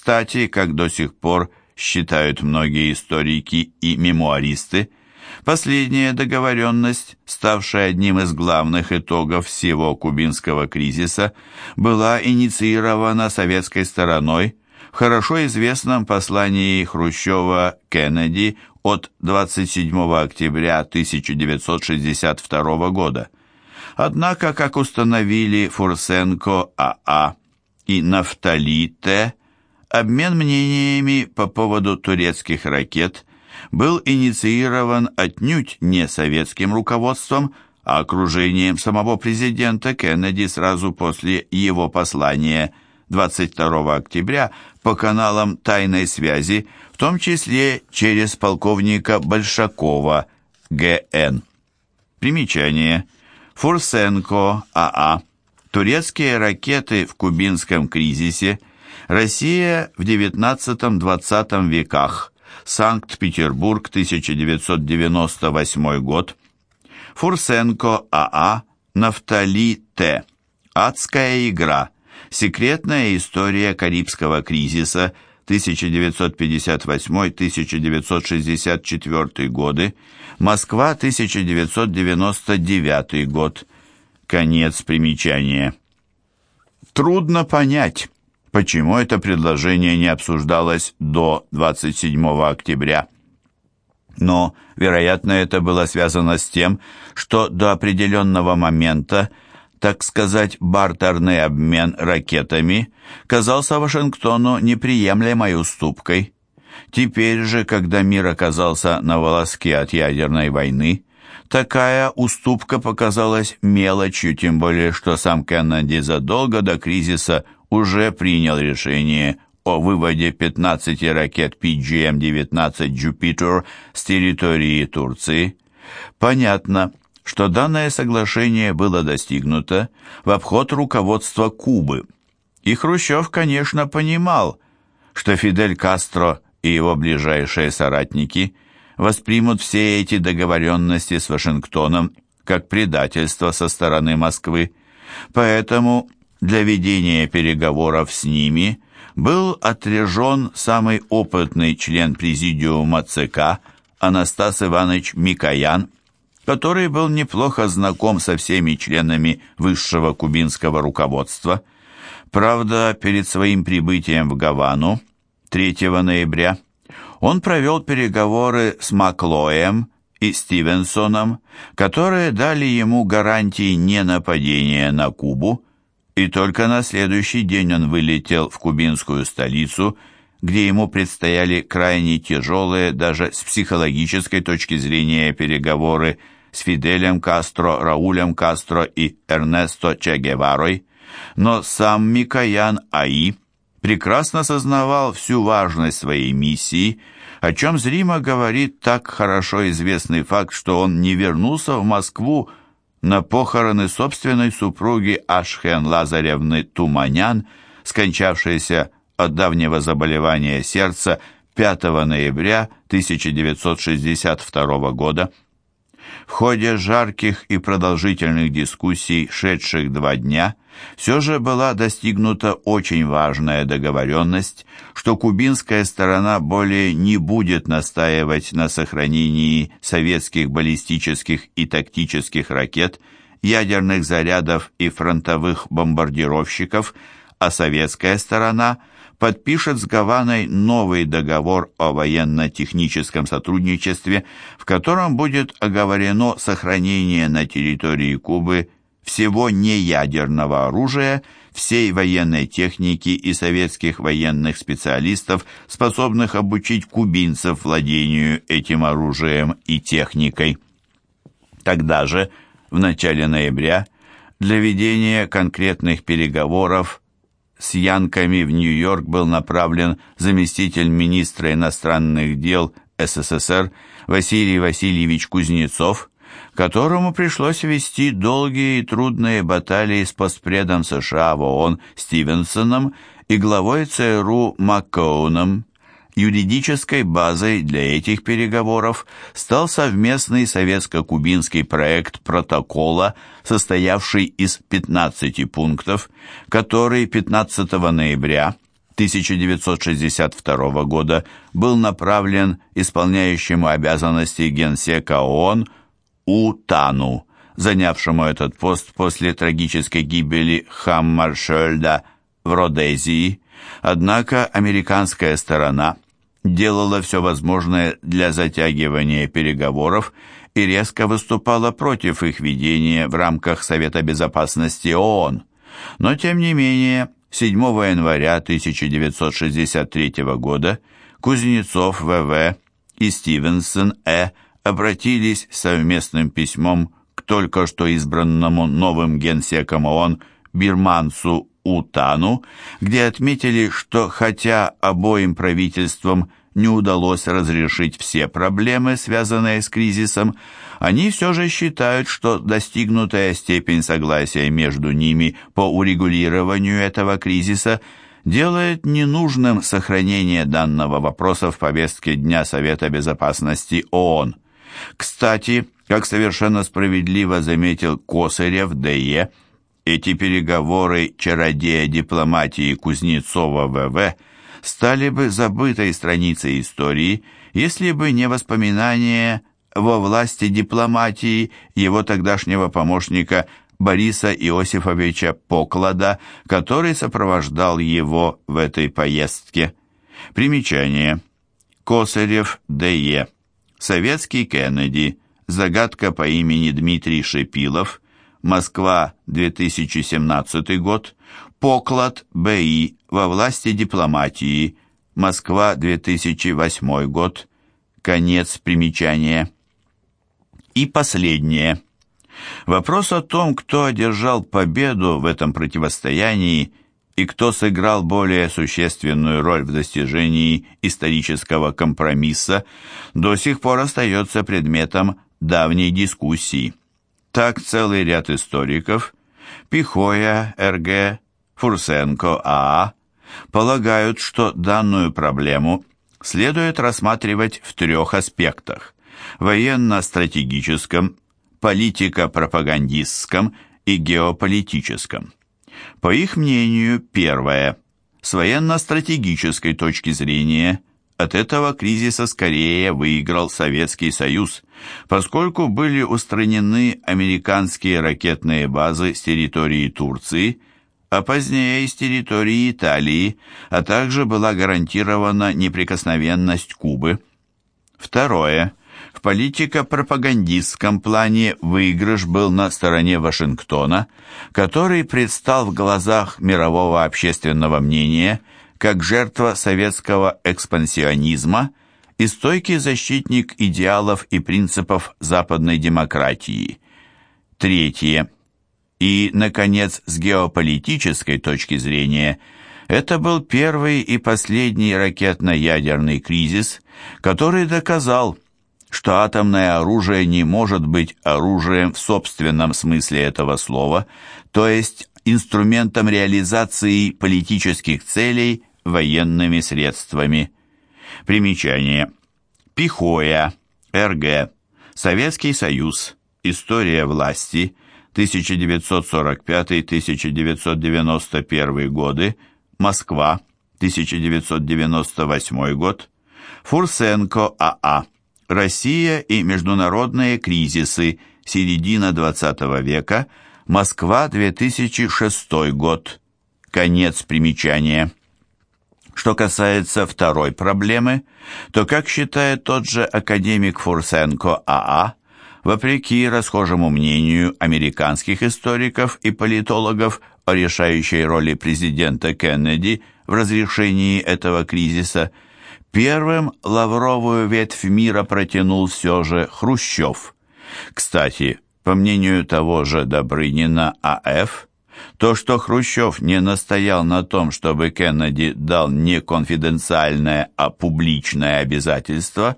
кстати, как до сих пор считают многие историки и мемуаристы, последняя договоренность, ставшая одним из главных итогов всего кубинского кризиса, была инициирована советской стороной в хорошо известном послании Хрущева Кеннеди от 27 октября 1962 года. Однако, как установили Фурсенко АА и Нафтали Т., обмен мнениями по поводу турецких ракет был инициирован отнюдь не советским руководством, а окружением самого президента Кеннеди сразу после его послания 22 октября по каналам тайной связи, в том числе через полковника Большакова ГН. Примечание. Фурсенко АА. Турецкие ракеты в кубинском кризисе. Россия в XIX-XX веках. Санкт-Петербург, 1998 год. Фурсенко АА. Нафтали Т. Адская игра. Секретная история Карибского кризиса 1958-1964 годы. Москва, 1999 год. Конец примечания. Трудно понять, почему это предложение не обсуждалось до 27 октября. Но, вероятно, это было связано с тем, что до определенного момента так сказать, бартерный обмен ракетами казался Вашингтону неприемлемой уступкой. Теперь же, когда мир оказался на волоске от ядерной войны, такая уступка показалась мелочью, тем более, что сам Кеннеди задолго до кризиса уже принял решение о выводе 15 ракет PGM-19 «Джупитер» с территории Турции. Понятно, что данное соглашение было достигнуто в обход руководства Кубы. И Хрущев, конечно, понимал, что Фидель Кастро и его ближайшие соратники воспримут все эти договоренности с Вашингтоном как предательство со стороны Москвы. Поэтому для ведения переговоров с ними был отряжен самый опытный член президиума ЦК Анастас Иванович Микоян, который был неплохо знаком со всеми членами высшего кубинского руководства. Правда, перед своим прибытием в Гавану 3 ноября он провел переговоры с Маклоем и Стивенсоном, которые дали ему гарантии ненападения на Кубу, и только на следующий день он вылетел в кубинскую столицу, где ему предстояли крайне тяжелые даже с психологической точки зрения переговоры с Фиделем Кастро, Раулем Кастро и Эрнесто Че Геварой, но сам Микоян Аи прекрасно сознавал всю важность своей миссии, о чем зримо говорит так хорошо известный факт, что он не вернулся в Москву на похороны собственной супруги Ашхен Лазаревны Туманян, скончавшейся от давнего заболевания сердца 5 ноября 1962 года. В ходе жарких и продолжительных дискуссий, шедших два дня, все же была достигнута очень важная договоренность, что кубинская сторона более не будет настаивать на сохранении советских баллистических и тактических ракет, ядерных зарядов и фронтовых бомбардировщиков, а советская сторона – подпишет с Гаваной новый договор о военно-техническом сотрудничестве, в котором будет оговорено сохранение на территории Кубы всего неядерного оружия, всей военной техники и советских военных специалистов, способных обучить кубинцев владению этим оружием и техникой. Тогда же, в начале ноября, для ведения конкретных переговоров с Янками в Нью-Йорк был направлен заместитель министра иностранных дел СССР Василий Васильевич Кузнецов, которому пришлось вести долгие и трудные баталии с постпредом США в ООН Стивенсоном и главой ЦРУ Маккоуном. Юридической базой для этих переговоров стал совместный советско-кубинский проект протокола, состоявший из 15 пунктов, который 15 ноября 1962 года был направлен исполняющему обязанности генсека ООН У Тану, занявшему этот пост после трагической гибели Хаммаршельда в Родезии. Однако американская сторона делала все возможное для затягивания переговоров и резко выступала против их ведения в рамках Совета Безопасности ООН. Но, тем не менее, 7 января 1963 года Кузнецов ВВ и Стивенсон Э. обратились совместным письмом к только что избранному новым генсеком ООН Бирманцу Утану, где отметили, что хотя обоим правительствам не удалось разрешить все проблемы, связанные с кризисом, они все же считают, что достигнутая степень согласия между ними по урегулированию этого кризиса делает ненужным сохранение данного вопроса в повестке Дня Совета Безопасности ООН. Кстати, как совершенно справедливо заметил Косырев Д.Е., эти переговоры чародея дипломатии Кузнецова В.В стали бы забытой страницей истории, если бы не воспоминания во власти дипломатии его тогдашнего помощника Бориса Иосифовича Поклада, который сопровождал его в этой поездке. Примечание. Косарев Д.Е. Советский Кеннеди. Загадка по имени Дмитрий Шепилов. Москва, 2017 год. Поклад Б.И. во власти дипломатии. Москва, 2008 год. Конец примечания. И последнее. Вопрос о том, кто одержал победу в этом противостоянии и кто сыграл более существенную роль в достижении исторического компромисса, до сих пор остается предметом давней дискуссии. Так целый ряд историков – Пихоя, Р.Г., Фурсенко, А.А. – полагают, что данную проблему следует рассматривать в трех аспектах – военно-стратегическом, политико-пропагандистском и геополитическом. По их мнению, первое – с военно-стратегической точки зрения – от этого кризиса скорее выиграл Советский Союз, поскольку были устранены американские ракетные базы с территории Турции, а позднее из территории Италии, а также была гарантирована неприкосновенность Кубы. Второе. В политико-пропагандистском плане выигрыш был на стороне Вашингтона, который предстал в глазах мирового общественного мнения – как жертва советского экспансионизма и стойкий защитник идеалов и принципов западной демократии. Третье. И, наконец, с геополитической точки зрения, это был первый и последний ракетно-ядерный кризис, который доказал, что атомное оружие не может быть оружием в собственном смысле этого слова, то есть инструментом реализации политических целей военными средствами. Примечание. Пихоя, РГ, Советский Союз, История власти, 1945-1991 годы, Москва, 1998 год, Фурсенко АА, Россия и международные кризисы, середина XX века, Москва, 2006 год, конец примечания. Что касается второй проблемы, то, как считает тот же академик Фурсенко АА, вопреки расхожему мнению американских историков и политологов о решающей роли президента Кеннеди в разрешении этого кризиса, первым лавровую ветвь мира протянул все же Хрущев. Кстати, по мнению того же Добрынина А.Ф., то, что Хрущев не настоял на том, чтобы Кеннеди дал не конфиденциальное, а публичное обязательство,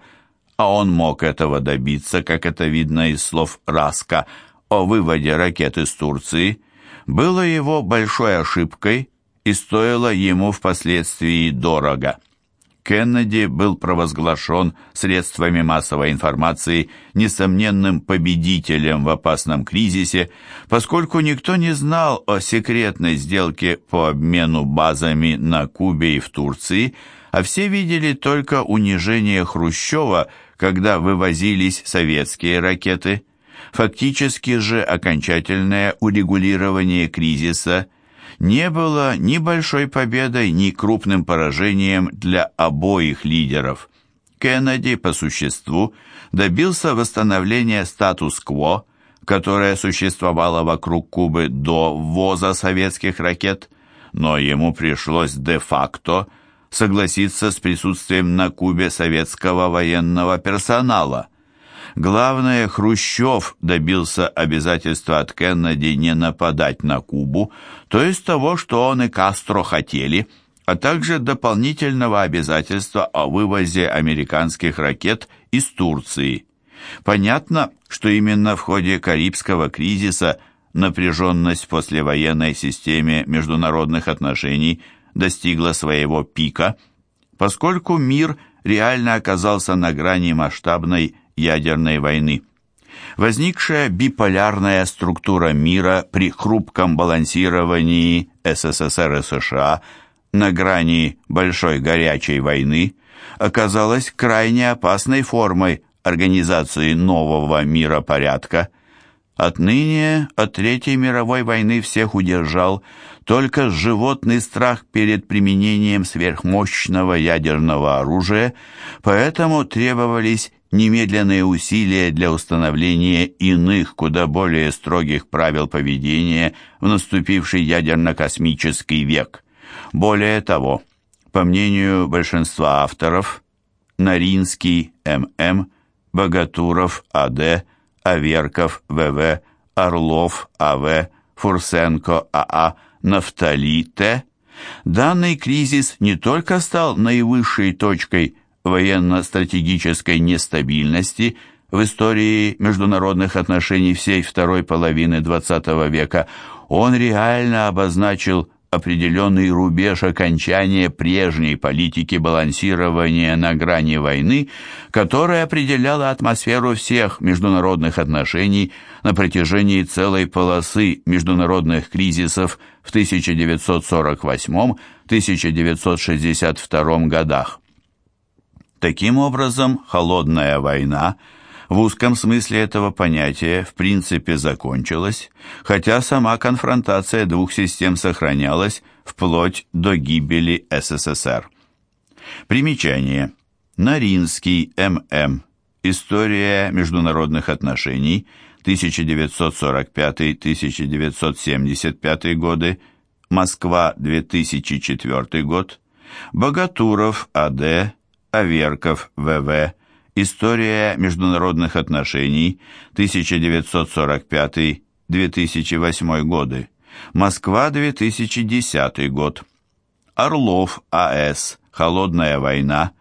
а он мог этого добиться, как это видно из слов Раска о выводе ракет из Турции, было его большой ошибкой и стоило ему впоследствии дорого. Кеннеди был провозглашен средствами массовой информации несомненным победителем в опасном кризисе, поскольку никто не знал о секретной сделке по обмену базами на Кубе и в Турции, а все видели только унижение Хрущева, когда вывозились советские ракеты. Фактически же окончательное урегулирование кризиса – не было ни большой победой, ни крупным поражением для обоих лидеров. Кеннеди, по существу, добился восстановления статус-кво, которое существовало вокруг Кубы до ввоза советских ракет, но ему пришлось де-факто согласиться с присутствием на Кубе советского военного персонала. Главное, Хрущев добился обязательства от Кеннеди не нападать на Кубу, то есть того, что он и Кастро хотели, а также дополнительного обязательства о вывозе американских ракет из Турции. Понятно, что именно в ходе Карибского кризиса напряженность в послевоенной системе международных отношений достигла своего пика, поскольку мир реально оказался на грани масштабной ядерной войны. Возникшая биполярная структура мира при хрупком балансировании СССР и США на грани большой горячей войны оказалась крайне опасной формой организации нового миропорядка. Отныне от Третьей мировой войны всех удержал только животный страх перед применением сверхмощного ядерного оружия, поэтому требовались немедленные усилия для установления иных, куда более строгих правил поведения в наступивший ядерно-космический век. Более того, по мнению большинства авторов, Наринский, М.М., Богатуров, А.Д., Аверков, В.В., Орлов, А.В., Фурсенко, А.А., Нафтали, Т., данный кризис не только стал наивысшей точкой военно-стратегической нестабильности в истории международных отношений всей второй половины XX века, он реально обозначил определенный рубеж окончания прежней политики балансирования на грани войны, которая определяла атмосферу всех международных отношений на протяжении целой полосы международных кризисов в 1948-1962 годах. Таким образом, холодная война в узком смысле этого понятия в принципе закончилась, хотя сама конфронтация двух систем сохранялась вплоть до гибели СССР. Примечание. Наринский, М.М. История международных отношений, 1945-1975 годы, Москва, 2004 год, Богатуров, А.Д., Аверков, В.В., История международных отношений, 1945-2008 годы, Москва, 2010 год, Орлов, А.С., Холодная война,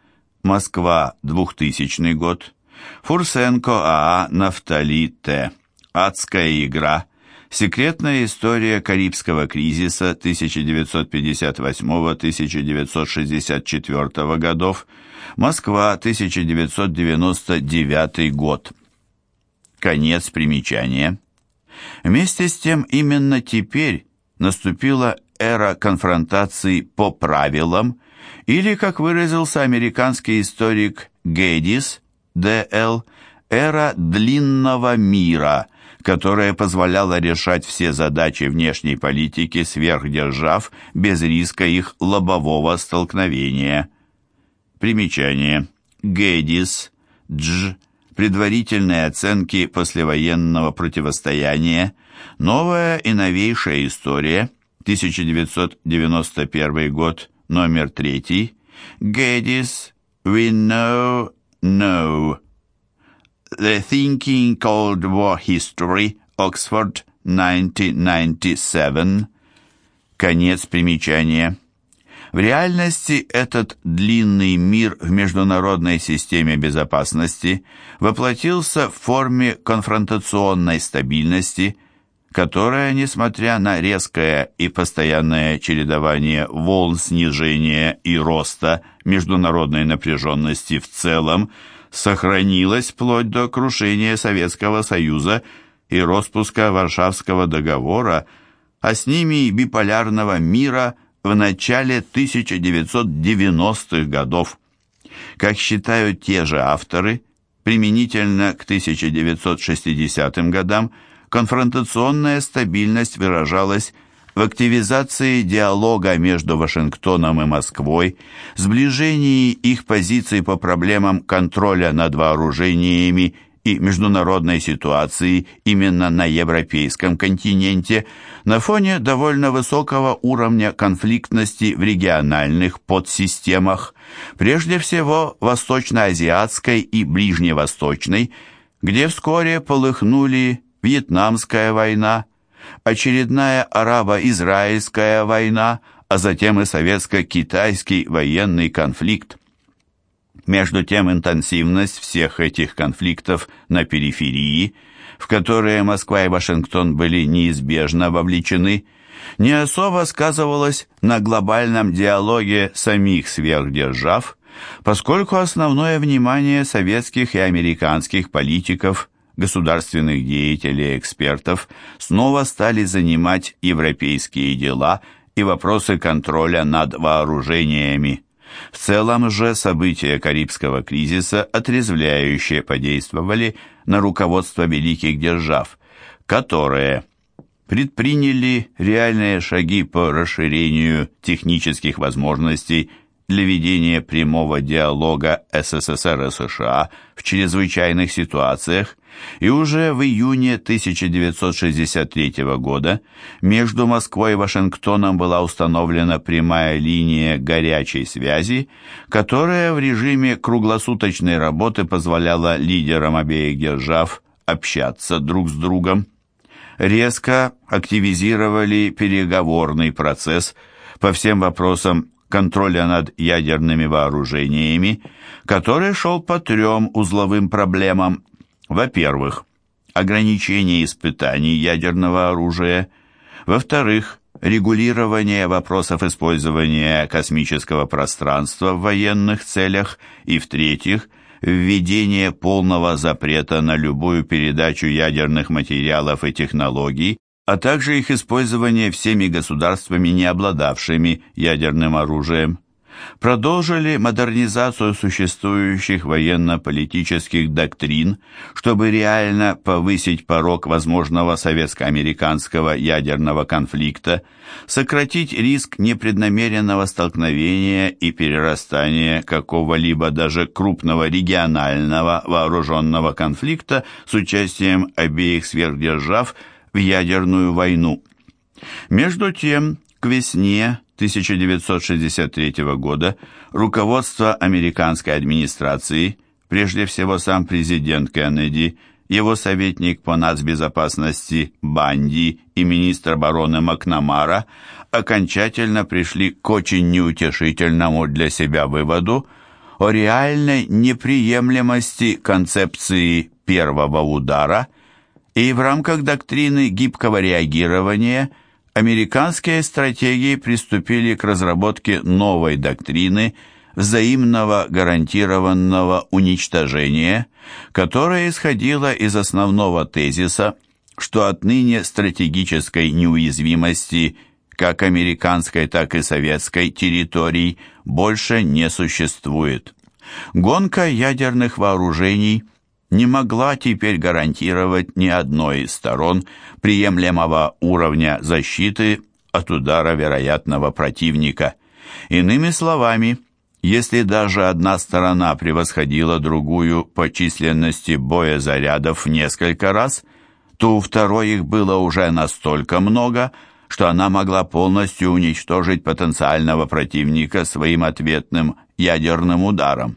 Москва, 2000 год, Фурсенко, А.А., Нафтали, Т., Адская игра, Секретная история Карибского кризиса 1958-1964 годов, Москва, 1999 год. Конец примечания. Вместе с тем, именно теперь наступила эра конфронтаций по правилам, или, как выразился американский историк Гедис, Д.Л., эра длинного мира, которая позволяла решать все задачи внешней политики сверхдержав без риска их лобового столкновения. Примечание. Гедис, Дж. Предварительные оценки послевоенного противостояния. Новая и новейшая история. 1991 год. Номер 3. Гедис. We know, know. The Thinking Cold War History. Oxford. 1997. Конец примечания. В реальности этот длинный мир в международной системе безопасности воплотился в форме конфронтационной стабильности, которая, несмотря на резкое и постоянное чередование волн снижения и роста международной напряженности в целом, сохранилась вплоть до крушения Советского Союза и распуска Варшавского договора, а с ними и биполярного мира в начале 1990-х годов. Как считают те же авторы, применительно к 1960 годам конфронтационная стабильность выражалась в активизации диалога между Вашингтоном и Москвой, сближении их позиций по проблемам контроля над вооружениями и международной ситуации именно на европейском континенте на фоне довольно высокого уровня конфликтности в региональных подсистемах, прежде всего восточноазиатской и ближневосточной, где вскоре полыхнули Вьетнамская война, очередная арабо-израильская война, а затем и советско-китайский военный конфликт. Между тем интенсивность всех этих конфликтов на периферии, в которые Москва и Вашингтон были неизбежно вовлечены, не особо сказывалась на глобальном диалоге самих сверхдержав, поскольку основное внимание советских и американских политиков, государственных деятелей и экспертов снова стали занимать европейские дела и вопросы контроля над вооружениями. В целом же события Карибского кризиса отрезвляюще подействовали на руководство великих держав, которые предприняли реальные шаги по расширению технических возможностей для ведения прямого диалога СССР и США в чрезвычайных ситуациях, и уже в июне 1963 года между Москвой и Вашингтоном была установлена прямая линия горячей связи, которая в режиме круглосуточной работы позволяла лидерам обеих держав общаться друг с другом. Резко активизировали переговорный процесс по всем вопросам контроля над ядерными вооружениями, который шел по трем узловым проблемам. Во-первых, ограничение испытаний ядерного оружия. Во-вторых, регулирование вопросов использования космического пространства в военных целях. И в-третьих, введение полного запрета на любую передачу ядерных материалов и технологий а также их использование всеми государствами, не обладавшими ядерным оружием. Продолжили модернизацию существующих военно-политических доктрин, чтобы реально повысить порог возможного советско-американского ядерного конфликта, сократить риск непреднамеренного столкновения и перерастания какого-либо даже крупного регионального вооруженного конфликта с участием обеих сверхдержав – в ядерную войну. Между тем, к весне 1963 года руководство американской администрации, прежде всего сам президент Кеннеди, его советник по нацбезопасности Банди и министр обороны Макнамара окончательно пришли к очень неутешительному для себя выводу о реальной неприемлемости концепции первого удара – и в рамках доктрины гибкого реагирования американские стратегии приступили к разработке новой доктрины взаимного гарантированного уничтожения, которая исходила из основного тезиса, что отныне стратегической неуязвимости как американской, так и советской территорий больше не существует. Гонка ядерных вооружений – не могла теперь гарантировать ни одной из сторон приемлемого уровня защиты от удара вероятного противника. Иными словами, если даже одна сторона превосходила другую по численности боезарядов в несколько раз, то у второй их было уже настолько много, что она могла полностью уничтожить потенциального противника своим ответным ядерным ударом.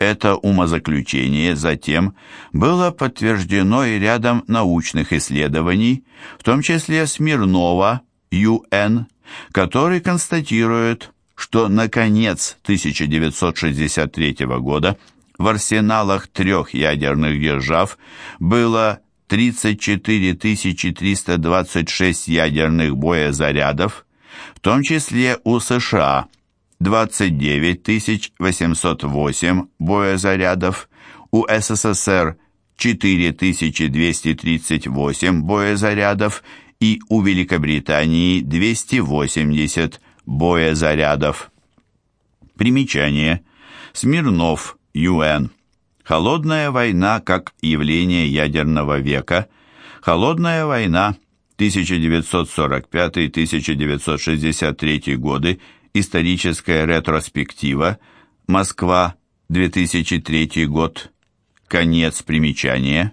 Это умозаключение затем было подтверждено и рядом научных исследований, в том числе Смирнова, ЮН, который констатирует, что на конец 1963 года в арсеналах трех ядерных держав было 34 326 ядерных боезарядов, в том числе у США 29 808 боезарядов, у СССР 4238 боезарядов и у Великобритании 280 боезарядов. Примечание. Смирнов, Ю.Н. Холодная война как явление ядерного века. Холодная война 1945-1963 годы. Историческая ретроспектива. Москва, 2003 год. Конец примечания.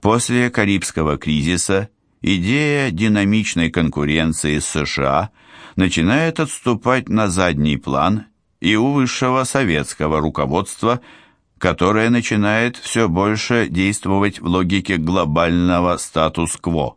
После Карибского кризиса идея динамичной конкуренции с США начинает отступать на задний план и у высшего советского руководства – которая начинает все больше действовать в логике глобального статус-кво,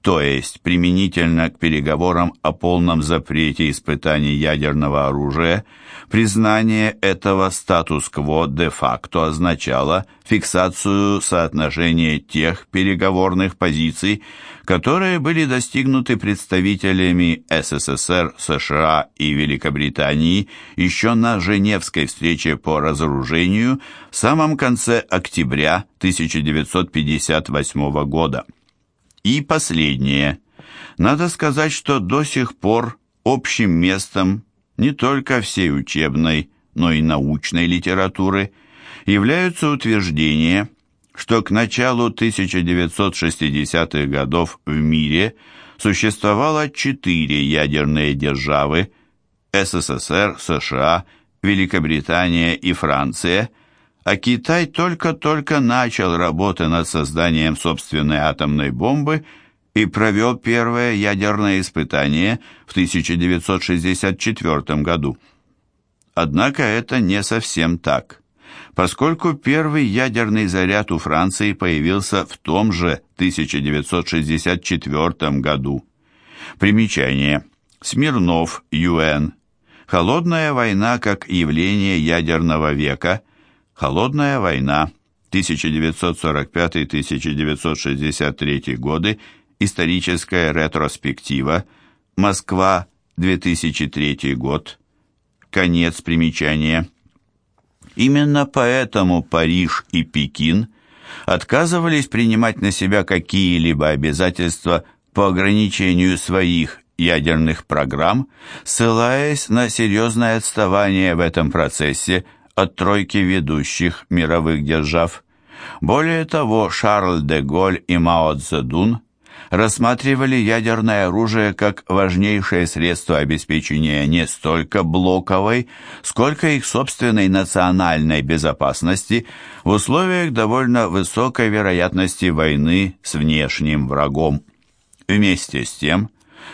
то есть применительно к переговорам о полном запрете испытаний ядерного оружия, признание этого статус-кво де-факто означало фиксацию соотношения тех переговорных позиций, которые были достигнуты представителями СССР, США и Великобритании еще на Женевской встрече по разоружению в самом конце октября 1958 года. И последнее. Надо сказать, что до сих пор общим местом не только всей учебной, но и научной литературы являются утверждения – что к началу 1960-х годов в мире существовало четыре ядерные державы – СССР, США, Великобритания и Франция, а Китай только-только начал работы над созданием собственной атомной бомбы и провел первое ядерное испытание в 1964 году. Однако это не совсем так поскольку первый ядерный заряд у Франции появился в том же 1964 году. Примечание. Смирнов, Ю.Н. Холодная война как явление ядерного века. Холодная война 1945-1963 годы. Историческая ретроспектива. Москва, 2003 год. Конец примечания. Именно поэтому Париж и Пекин отказывались принимать на себя какие-либо обязательства по ограничению своих ядерных программ, ссылаясь на серьезное отставание в этом процессе от тройки ведущих мировых держав. Более того, Шарль де Голь и Мао Цзэдун рассматривали ядерное оружие как важнейшее средство обеспечения не столько блоковой, сколько их собственной национальной безопасности в условиях довольно высокой вероятности войны с внешним врагом. Вместе с тем,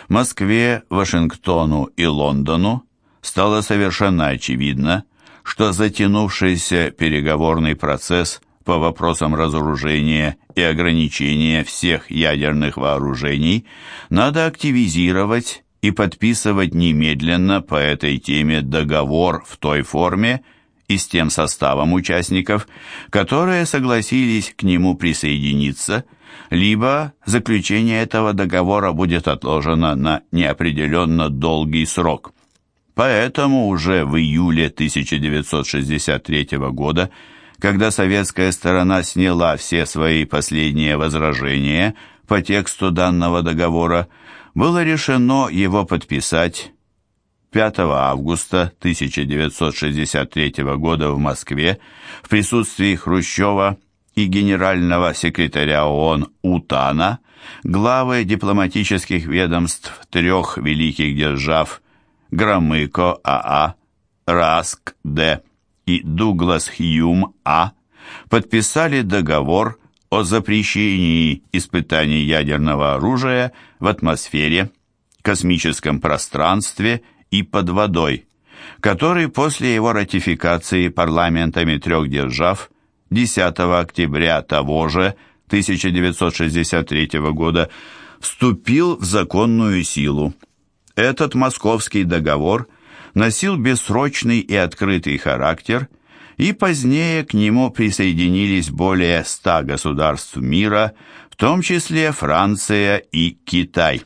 Москве, Вашингтону и Лондону стало совершенно очевидно, что затянувшийся переговорный процесс – по вопросам разоружения и ограничения всех ядерных вооружений надо активизировать и подписывать немедленно по этой теме договор в той форме и с тем составом участников, которые согласились к нему присоединиться, либо заключение этого договора будет отложено на неопределенно долгий срок. Поэтому уже в июле 1963 года когда советская сторона сняла все свои последние возражения по тексту данного договора, было решено его подписать 5 августа 1963 года в Москве в присутствии Хрущева и генерального секретаря ООН Утана, главы дипломатических ведомств трех великих держав Громыко АА, Раск Д и Дуглас Хьюм А. подписали договор о запрещении испытаний ядерного оружия в атмосфере, космическом пространстве и под водой, который после его ратификации парламентами трех держав 10 октября того же 1963 года вступил в законную силу. Этот московский договор – носил бессрочный и открытый характер, и позднее к нему присоединились более ста государств мира, в том числе Франция и Китай.